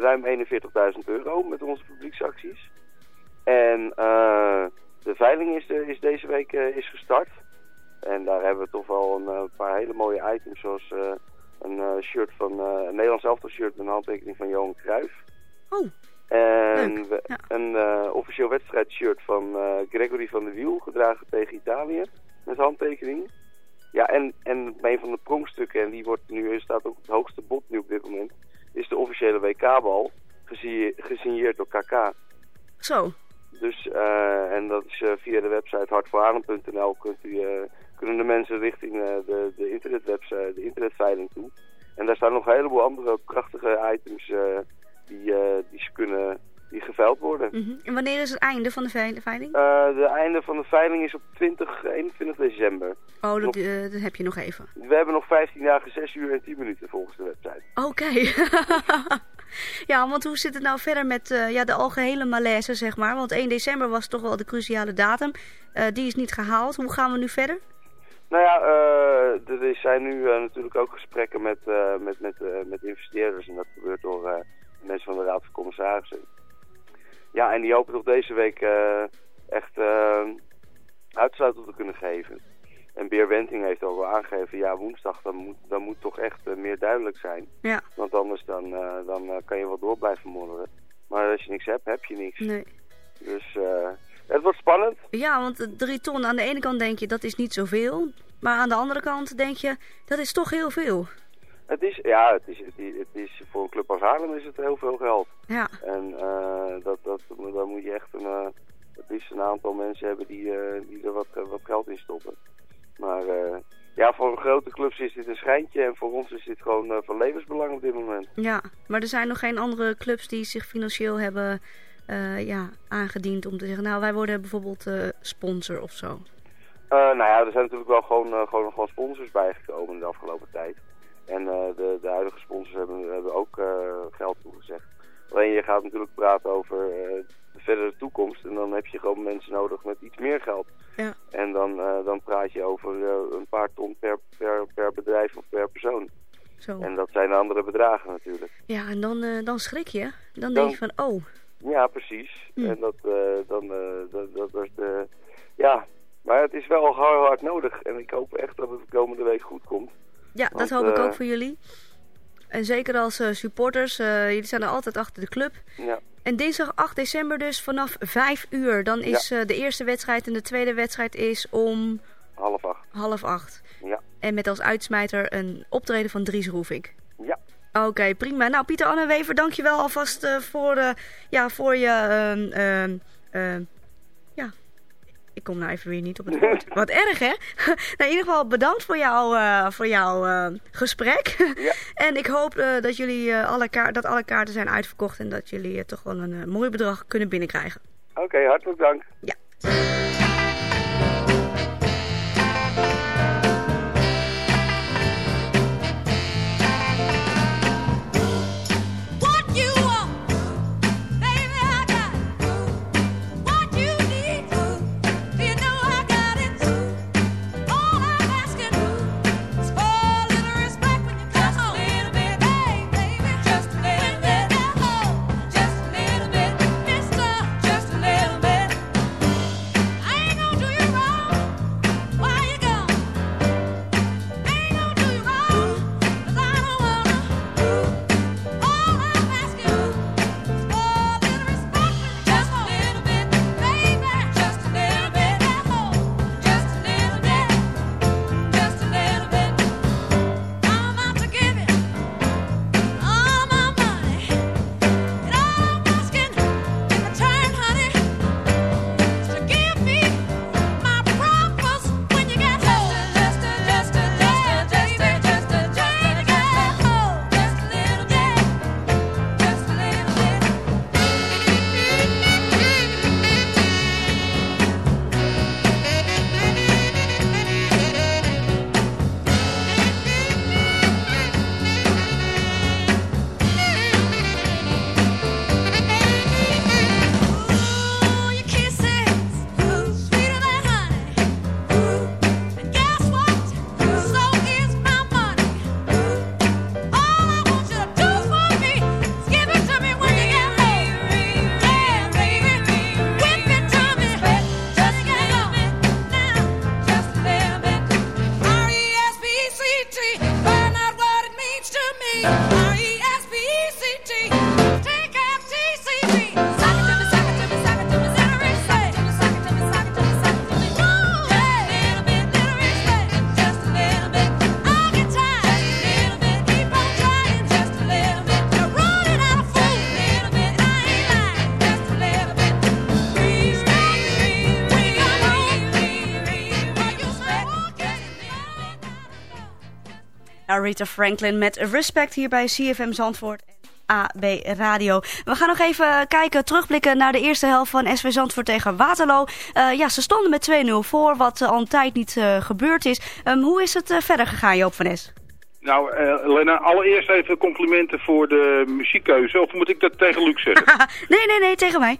ruim 41.000 euro met onze publieksacties. En de veiling is, de- is deze week is gestart. En daar hebben we toch wel een paar hele mooie items, zoals een shirt van een Nederlands elftal shirt met een handtekening van Johan Cruijff. Oh, En een eh, officieel wedstrijdshirt van eh, Gregory van der Wiel, gedragen tegen Italië, met handtekening. Ja, en, en een van de pronkstukken, en die wordt nu, staat ook het hoogste bod nu op dit moment, is de officiële WK-bal, gesigneerd, door KK. Zo. Dus, eh, en dat is via de website hartvoorhaarlem.nl kunt u, kunnen de mensen richting de, de internetwebsite, de internetveiling toe. En daar staan nog een heleboel andere krachtige items die, eh, die ze kunnen, die geveild worden. Mhm. En wanneer is het einde van de veil- veiling? Eh, de einde van de veiling is op 20, 21 december. oh, dat, nog- eh, dat heb je nog even. We hebben nog 15 dagen, 6 uur en 10 minuten volgens de website. Oké. ja, want hoe zit het nou verder met ja, de algehele malaise, zeg maar? Want 1 december was toch wel de cruciale datum. Die is niet gehaald. Hoe gaan we nu verder? Nou ja, er zijn nu natuurlijk ook gesprekken met, met, met, met investeerders. En dat gebeurt door mensen van de Raad van Commissarissen. Ja, en die hopen toch deze week eh, echt uh, uitsluiting te kunnen geven. En Beer Wenting heeft al wel aangegeven, ja woensdag dan moet, dan moet toch echt eh, meer duidelijk zijn. Ja. Want anders dan, eh, dan eh, kan je wel door blijven modderen. Maar als je niks hebt, heb je niks. Nee. Dus eh, het wordt spannend. Ja, want eh, drie ton, aan de ene kant denk je dat is niet zoveel. Maar aan de andere kant denk je, dat is toch heel veel. Het is, ja, het is, het is, het is, voor een club als Haarlem is het heel veel geld. Ja. En eh, dat, dat, daar moet je echt een, eh, het liefst een aantal mensen hebben die, eh, die er wat, wat geld in stoppen. Maar ja, voor een grote clubs is dit een schijntje en voor ons is dit gewoon van levensbelang op dit moment. Ja, maar er zijn nog geen andere clubs die zich financieel hebben ja, aangediend om te zeggen... nou, wij worden bijvoorbeeld sponsor of zo. Nou ja, er zijn natuurlijk wel gewoon, gewoon, gewoon sponsors bijgekomen in de afgelopen tijd. En eh, de, de huidige sponsors hebben, hebben ook eh, geld toegezegd. Alleen je gaat natuurlijk praten over eh, de verdere toekomst. En dan heb je gewoon mensen nodig met iets meer geld. Ja. En dan, dan praat je over een paar ton per, per, per bedrijf of per persoon. Zo. En dat zijn andere bedragen natuurlijk. Ja, en dan, dan schrik je. Dan Dan- denk je van, oh, Ja, precies. Mm. En dat, eh, dan, dat, dat was de... Ja, maar het is wel hard, hard nodig. En ik hoop echt dat het de komende week goed komt. Ja, Want, dat hoop ik eh, ook voor jullie. En zeker als eh, supporters, eh, jullie staan er altijd achter de club. Ja. En dinsdag 8 december dus vanaf 5 uur. Dan is eh, de eerste wedstrijd en de tweede wedstrijd is om Half acht. half acht. Ja. En met als uitsmijter een optreden van Dries Roefink. Ja. Oké, prima. Nou, Pieter Anne Wever, dankjewel alvast eh, voor, eh, ja, voor je... ja, ik kom nou even weer niet op het woord. Wat erg, hè? nou, in ieder geval bedankt voor, jou, eh, voor jouw eh, gesprek. en ik hoop eh, dat, jullie, alle kaar dat alle kaarten zijn uitverkocht... en dat jullie toch wel een mooi bedrag kunnen binnenkrijgen. Oké, hartelijk dank. Ja. Aretha Franklin met Respect hier bij CFM Zandvoort. AB Radio. We gaan nog even kijken, terugblikken naar de eerste helft van SV Zandvoort tegen Waterloo. Eh, ja, ze stonden met 2-0 voor, wat al een tijd niet eh, gebeurd is. Ehm, hoe is het eh, verder gegaan, Joop van Es? Nou, Lena, allereerst even complimenten voor de muziekkeuze. Of moet ik dat tegen Luc zeggen? nee, nee, nee, tegen mij.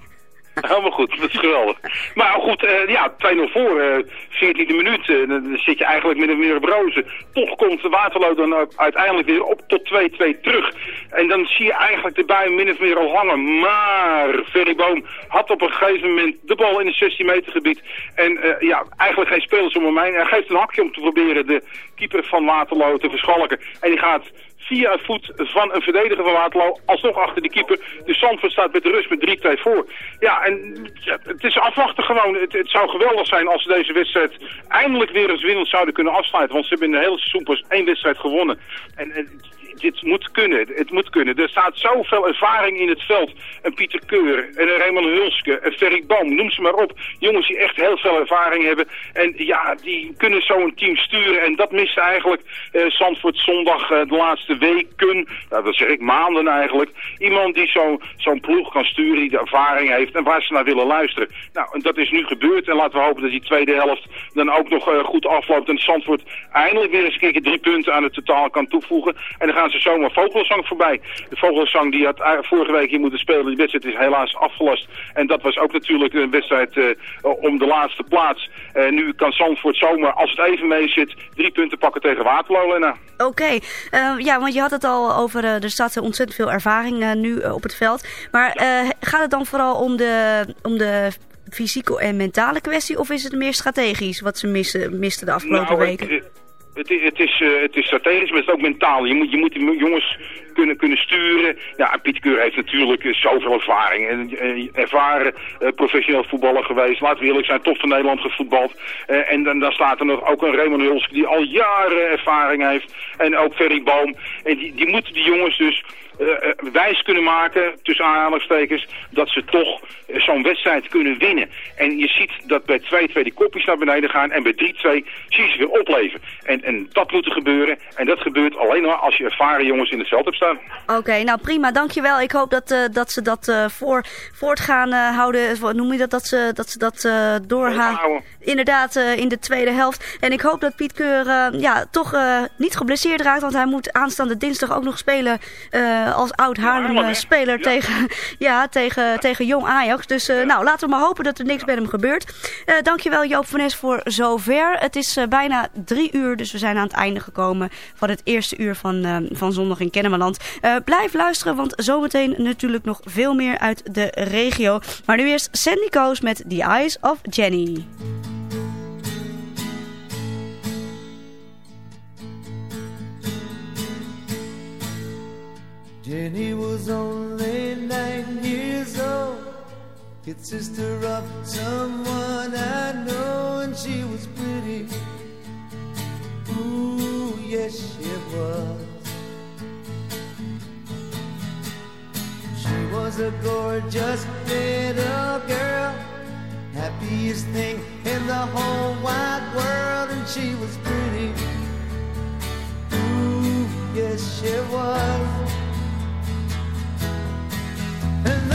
Helemaal goed, dat is geweldig. Maar goed, eh, ja, 2-0 voor, eh 14e minuut, eh, dan zit je eigenlijk met een meer op rozen. Toch komt de Waterloo dan uiteindelijk weer op tot 2-2 terug. En dan zie je eigenlijk de bui min of meer al hangen. Maar Ferry Boom had op een gegeven moment de bal in het 16 meter gebied. En ja, eigenlijk geen spelers om hem heen. Hij geeft een hakje om te proberen de keeper van Waterloo te verschalken. En die gaat via het voet van een verdediger van Waterloo alsnog achter de keeper. De Zandvoort staat met de rust met 3-2 voor. Ja, en het is afwachten gewoon. Het, het zou geweldig zijn als ze deze wedstrijd eindelijk weer eens winnend zouden kunnen afsluiten. Want ze hebben in de hele seizoen pas één wedstrijd gewonnen. En, en dit moet kunnen. Het moet kunnen. Er staat zoveel ervaring in het veld. Een Pieter Keur, en een Raymond Hulske, een Ferry Boom, noem ze maar op. Jongens die echt heel veel ervaring hebben. En ja, die kunnen zo'n team sturen. En dat miste eigenlijk Zandvoort zondag eh, de laatste weken. Nou, dat zeg ik maanden eigenlijk. Iemand die zo- zo'n ploeg kan sturen, die de ervaring heeft en waar ze naar willen luisteren. Nou, en dat is nu gebeurd. En laten we hopen dat die tweede helft dan ook nog eh, goed afloopt. En Zandvoort eindelijk weer eens een keer drie punten aan het totaal kan toevoegen. En dan gaan ze zomaar Vogelzang voorbij. De Vogelzang die had eh, vorige week hier moeten spelen. Die wedstrijd is helaas afgelast. En dat was ook natuurlijk een wedstrijd eh, om de laatste plaats. Eh, nu kan Zandvoort zomaar, als het even mee zit, drie punten pakken tegen Waterloo, Lena. Oké, eh, ja, want je had het al over, eh, er staat ontzettend veel ervaring eh, nu eh, op het veld. Maar eh, gaat het dan vooral om de, om de fysieke en mentale kwestie of is het meer strategisch wat ze missen, misten de afgelopen Nou, weken? Het, het, is, eh, het is strategisch, maar het is ook mentaal. Je moet, je moet die jongens kunnen, kunnen sturen. Ja, Piet Keur heeft natuurlijk zoveel ervaring. En, eh, ervaren eh, professioneel voetballer geweest. Laten we eerlijk zijn, top van Nederland gevoetbald. En dan, dan staat er nog ook een Raymond Hulsk die al jaren ervaring heeft. En ook Ferry Boom. En die, die moeten die jongens dus wijs kunnen maken, tussen aanhalingstekens, dat ze toch eh, zo'n wedstrijd kunnen winnen. En je ziet dat bij 2-2 die kopjes naar beneden gaan en bij 3-2 zie je ze weer opleven. En, en dat moet er gebeuren. En dat gebeurt alleen maar als je ervaren jongens in het veld hebt staan. Oké, nou prima, dankjewel. Ik hoop dat, eh, dat ze dat eh, voor, voort gaan eh, houden. Noem je dat? Dat ze dat, ze dat eh, doorgaan. Inderdaad, eh, in de tweede helft. En ik hoop dat Piet Keur eh, ja, toch eh, niet geblesseerd raakt. Want hij moet aanstaande dinsdag ook nog spelen eh, als oud Haarlem-speler tegen, ja, tegen, tegen Jong Ajax. Dus eh, nou, laten we maar hopen dat er niks met hem gebeurt. Eh dankjewel Joop van Nes voor zover. Het is eh, bijna drie uur, dus we zijn aan het einde gekomen van het eerste uur van, eh, van Zondag in Kennemerland. Eh, blijf luisteren, want zometeen natuurlijk nog veel meer uit de regio. Maar nu eerst Sandy Coast met The Eyes of Jenny. Jenny was only nine years old, kid sister of someone I know, and she was pretty. Ooh, yes, she was. She was a gorgeous little girl, happiest thing in the whole wide world, and she was pretty. Ooh, yes, she was. And